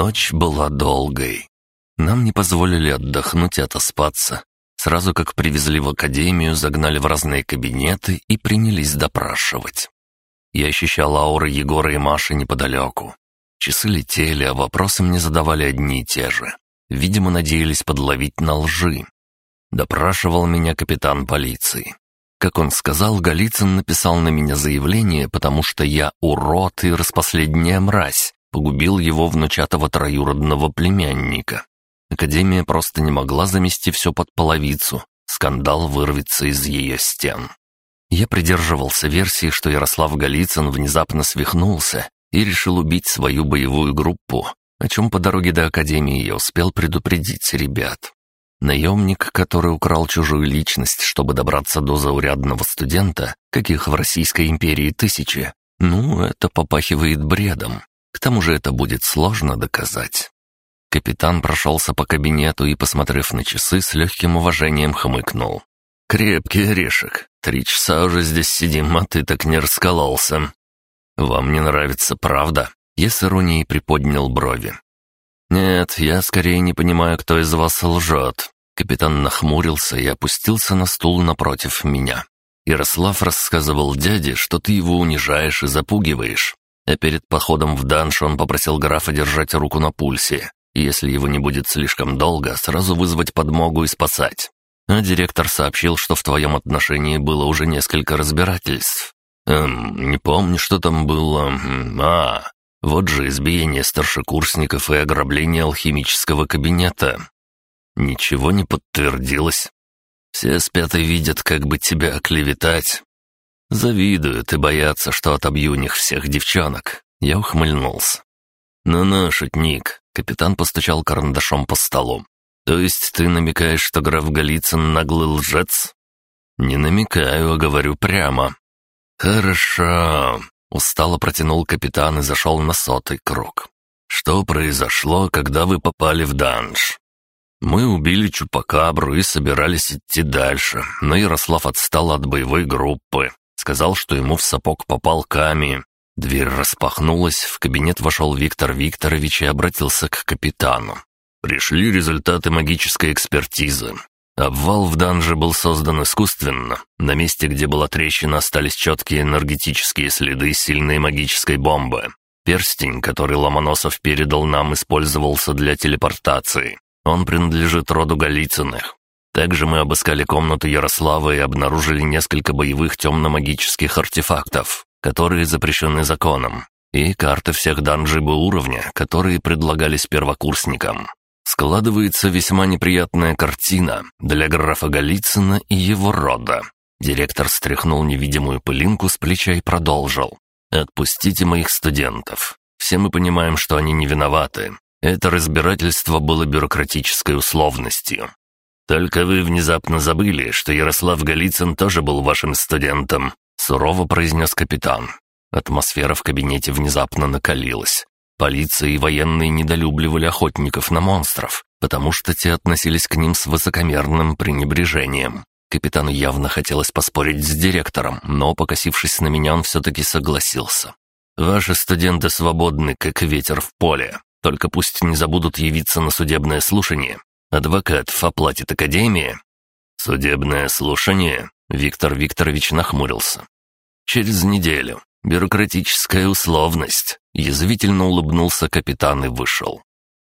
Ночь была долгой. Нам не позволили отдохнуть и отоспаться. Сразу как привезли в академию, загнали в разные кабинеты и принялись допрашивать. Я ощущал ауры Егора и Маши неподалеку. Часы летели, а вопросы мне задавали одни и те же. Видимо, надеялись подловить на лжи. Допрашивал меня капитан полиции. Как он сказал, Голицын написал на меня заявление, потому что я урод и распоследняя мразь, погубил его внучатого троюродного племянника. Академия просто не могла замести все под половицу, скандал вырвется из ее стен. Я придерживался версии, что Ярослав Голицын внезапно свихнулся и решил убить свою боевую группу, о чем по дороге до Академии я успел предупредить ребят. Наемник, который украл чужую личность, чтобы добраться до заурядного студента, каких в Российской империи тысячи, ну, это попахивает бредом. К тому же это будет сложно доказать. Капитан прошелся по кабинету и, посмотрев на часы, с легким уважением хмыкнул. «Крепкий орешек. Три часа уже здесь сидим, а ты так не раскололся. Вам не нравится, правда?» Я с иронией приподнял брови. «Нет, я скорее не понимаю, кто из вас лжет». Капитан нахмурился и опустился на стул напротив меня. Ярослав рассказывал дяде, что ты его унижаешь и запугиваешь. А перед походом в данж он попросил графа держать руку на пульсе, и если его не будет слишком долго, сразу вызвать подмогу и спасать. А директор сообщил, что в твоем отношении было уже несколько разбирательств. Эм, не помню, что там было. А, вот же избиение старшекурсников и ограбление алхимического кабинета. Ничего не подтвердилось. Все спят и видят, как бы тебя оклеветать. Завидуют и боятся, что отобью у них всех девчонок. Я ухмыльнулся. «Ну-ну, шутник», — капитан постучал карандашом по столу. «То есть ты намекаешь, что граф Голицын наглый лжец?» «Не намекаю, а говорю прямо». «Хорошо», Устало протянул капитан и зашел на сотый круг. «Что произошло, когда вы попали в данж?» «Мы убили Чупакабру и собирались идти дальше, но Ярослав отстал от боевой группы. Сказал, что ему в сапог попал камень. Дверь распахнулась, в кабинет вошел Виктор Викторович и обратился к капитану. «Пришли результаты магической экспертизы. Обвал в данже был создан искусственно. На месте, где была трещина, остались четкие энергетические следы сильной магической бомбы. Перстень, который Ломоносов передал нам, использовался для телепортации. Он принадлежит роду Голицыных. Также мы обыскали комнату Ярослава и обнаружили несколько боевых темно-магических артефактов, которые запрещены законом, и карты всех данжей Б уровня, которые предлагались первокурсникам. Складывается весьма неприятная картина для графа Голицына и его рода. Директор стряхнул невидимую пылинку с плеча и продолжил. «Отпустите моих студентов. Все мы понимаем, что они не виноваты. Это разбирательство было бюрократической условностью. Только вы внезапно забыли, что Ярослав Голицын тоже был вашим студентом», — сурово произнес капитан. Атмосфера в кабинете внезапно накалилась. Полиция и военные недолюбливали охотников на монстров, потому что те относились к ним с высокомерным пренебрежением. Капитану явно хотелось поспорить с директором, но, покосившись на меня, он все-таки согласился. «Ваши студенты свободны, как ветер в поле. Только пусть не забудут явиться на судебное слушание. Адвокатов оплатит Академия». «Судебное слушание?» Виктор Викторович нахмурился. «Через неделю. Бюрократическая условность. Язвительно улыбнулся капитан и вышел.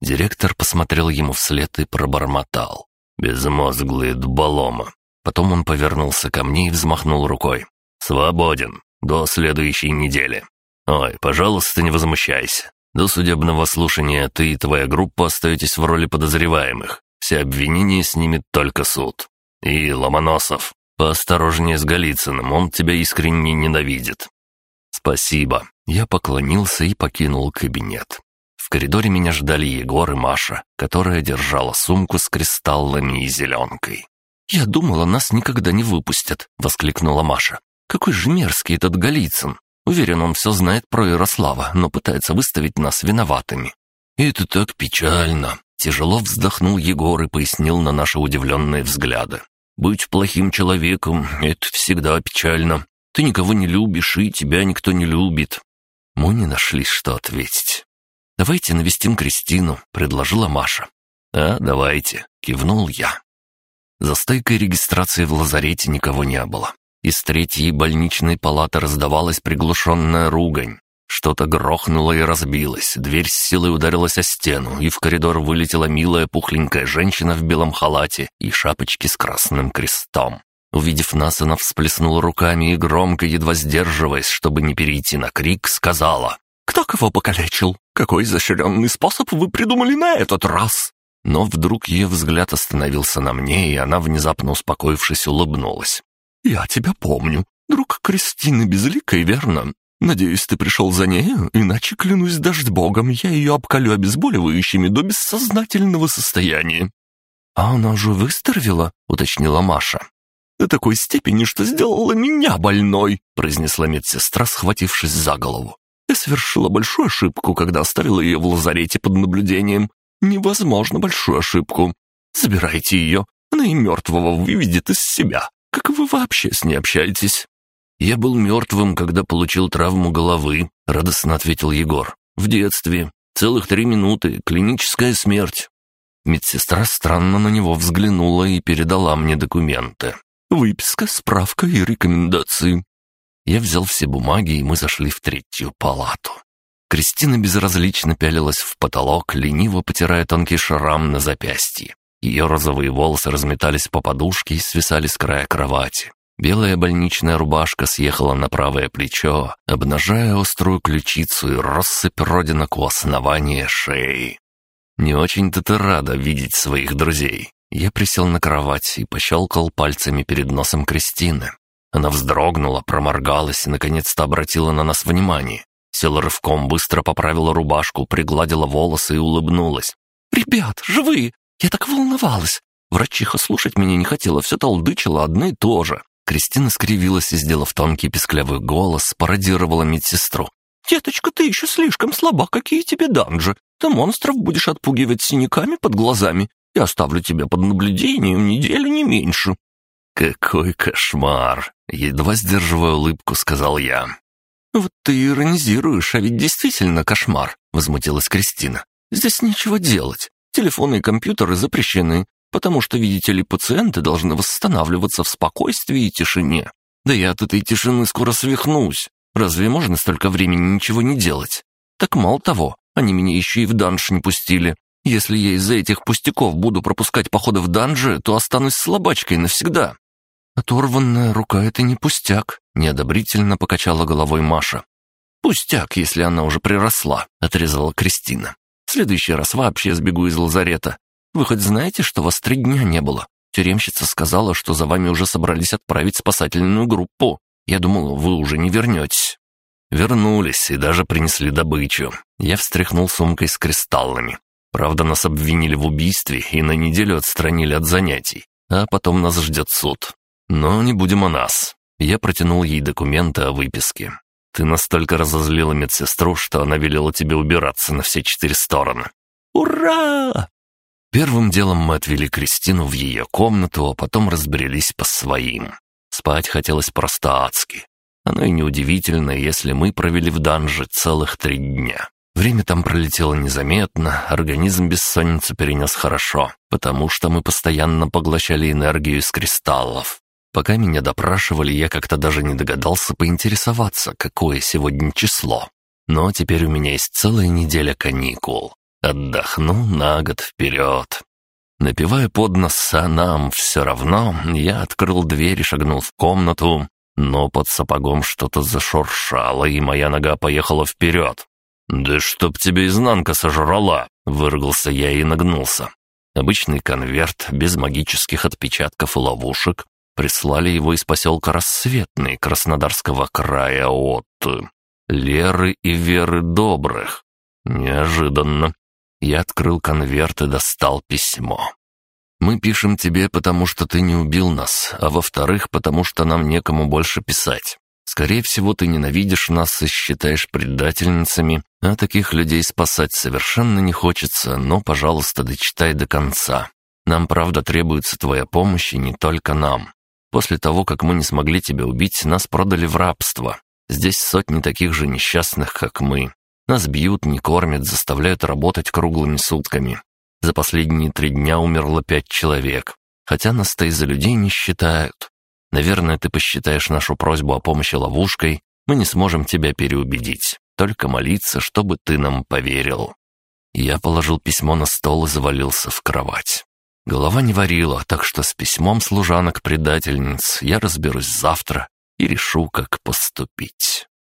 Директор посмотрел ему вслед и пробормотал. «Безмозглые дуболома». Потом он повернулся ко мне и взмахнул рукой. «Свободен. До следующей недели. Ой, пожалуйста, не возмущайся. До судебного слушания ты и твоя группа остаетесь в роли подозреваемых. Все обвинения снимет только суд. И Ломоносов, поосторожнее с Голицыным, он тебя искренне ненавидит. «Спасибо». Я поклонился и покинул кабинет. В коридоре меня ждали Егор и Маша, которая держала сумку с кристаллами и зеленкой. «Я думала, нас никогда не выпустят», — воскликнула Маша. «Какой же мерзкий этот Голицын! Уверен, он все знает про Ярослава, но пытается выставить нас виноватыми». «Это так печально!» Тяжело вздохнул Егор и пояснил на наши удивленные взгляды. «Быть плохим человеком — это всегда печально. Ты никого не любишь, и тебя никто не любит». Мы не нашли, что ответить. «Давайте навестим Кристину», — предложила Маша. «А, давайте», — кивнул я. За стойкой регистрации в лазарете никого не было. Из третьей больничной палаты раздавалась приглушенная ругань. Что-то грохнуло и разбилось, дверь с силой ударилась о стену, и в коридор вылетела милая пухленькая женщина в белом халате и шапочке с красным крестом. Увидев нас, она всплеснула руками и громко, едва сдерживаясь, чтобы не перейти на крик, сказала «Кто кого покалечил? Какой изощренный способ вы придумали на этот раз?» Но вдруг ее взгляд остановился на мне, и она, внезапно успокоившись, улыбнулась. «Я тебя помню. Друг Кристины Безликой, верно? Надеюсь, ты пришел за нею, иначе, клянусь дождь богом, я ее обколю обезболивающими до бессознательного состояния». «А она уже выздоровела?» — уточнила Маша. «До такой степени, что сделала меня больной», — произнесла медсестра, схватившись за голову. «Я совершила большую ошибку, когда оставила ее в лазарете под наблюдением. Невозможно большую ошибку. Забирайте ее, она и мертвого выведет из себя. Как вы вообще с ней общаетесь?» «Я был мертвым, когда получил травму головы», — радостно ответил Егор. «В детстве. Целых три минуты. Клиническая смерть». Медсестра странно на него взглянула и передала мне документы. «Выписка, справка и рекомендации». Я взял все бумаги, и мы зашли в третью палату. Кристина безразлично пялилась в потолок, лениво потирая тонкий шрам на запястье. Ее розовые волосы разметались по подушке и свисали с края кровати. Белая больничная рубашка съехала на правое плечо, обнажая острую ключицу и россыпь родинок у основания шеи. «Не очень-то ты рада видеть своих друзей». Я присел на кровать и пощелкал пальцами перед носом Кристины. Она вздрогнула, проморгалась и наконец-то обратила на нас внимание. Села рывком, быстро поправила рубашку, пригладила волосы и улыбнулась. «Ребят, живые! Я так волновалась. Врачиха слушать меня не хотела, все толдычила одно и то же. Кристина скривилась и, сделав тонкий песклявый голос, пародировала медсестру. «Деточка, ты еще слишком слаба, какие тебе данжи? Ты монстров будешь отпугивать синяками под глазами. Я оставлю тебя под наблюдением неделю не меньше». «Какой кошмар!» — едва сдерживая улыбку, сказал я. «Вот ты иронизируешь, а ведь действительно кошмар», — возмутилась Кристина. «Здесь нечего делать. Телефоны и компьютеры запрещены, потому что, видите ли, пациенты должны восстанавливаться в спокойствии и тишине. Да я от этой тишины скоро свихнусь. Разве можно столько времени ничего не делать? Так мало того, они меня еще и в данж не пустили. Если я из-за этих пустяков буду пропускать походы в данжи, то останусь слабачкой навсегда». «Оторванная рука — это не пустяк», — неодобрительно покачала головой Маша. «Пустяк, если она уже приросла», — отрезала Кристина следующий раз вообще сбегу из лазарета. Вы хоть знаете, что вас три дня не было? Тюремщица сказала, что за вами уже собрались отправить спасательную группу. Я думал, вы уже не вернетесь». Вернулись и даже принесли добычу. Я встряхнул сумкой с кристаллами. Правда, нас обвинили в убийстве и на неделю отстранили от занятий. А потом нас ждет суд. Но не будем о нас. Я протянул ей документы о выписке. Ты настолько разозлила медсестру, что она велела тебе убираться на все четыре стороны. Ура! Первым делом мы отвели Кристину в ее комнату, а потом разбрелись по своим. Спать хотелось просто адски. Оно и неудивительно, если мы провели в данже целых три дня. Время там пролетело незаметно, организм бессонницу перенес хорошо, потому что мы постоянно поглощали энергию из кристаллов. Пока меня допрашивали, я как-то даже не догадался поинтересоваться, какое сегодня число. Но теперь у меня есть целая неделя каникул. Отдохну на год вперед. Напивая под нос, нам все равно, я открыл дверь и шагнул в комнату, но под сапогом что-то зашуршало, и моя нога поехала вперед. «Да чтоб тебе изнанка сожрала!» — выругался я и нагнулся. Обычный конверт, без магических отпечатков и ловушек, Прислали его из поселка Рассветный Краснодарского края от... Леры и Веры Добрых. Неожиданно. Я открыл конверт и достал письмо. «Мы пишем тебе, потому что ты не убил нас, а во-вторых, потому что нам некому больше писать. Скорее всего, ты ненавидишь нас и считаешь предательницами, а таких людей спасать совершенно не хочется, но, пожалуйста, дочитай до конца. Нам, правда, требуется твоя помощь, и не только нам. После того, как мы не смогли тебя убить, нас продали в рабство. Здесь сотни таких же несчастных, как мы. Нас бьют, не кормят, заставляют работать круглыми сутками. За последние три дня умерло пять человек, хотя нас-то из-за людей не считают. Наверное, ты посчитаешь нашу просьбу о помощи ловушкой, мы не сможем тебя переубедить. Только молиться, чтобы ты нам поверил». Я положил письмо на стол и завалился в кровать. Голова не варила, так что с письмом служанок-предательниц я разберусь завтра и решу, как поступить.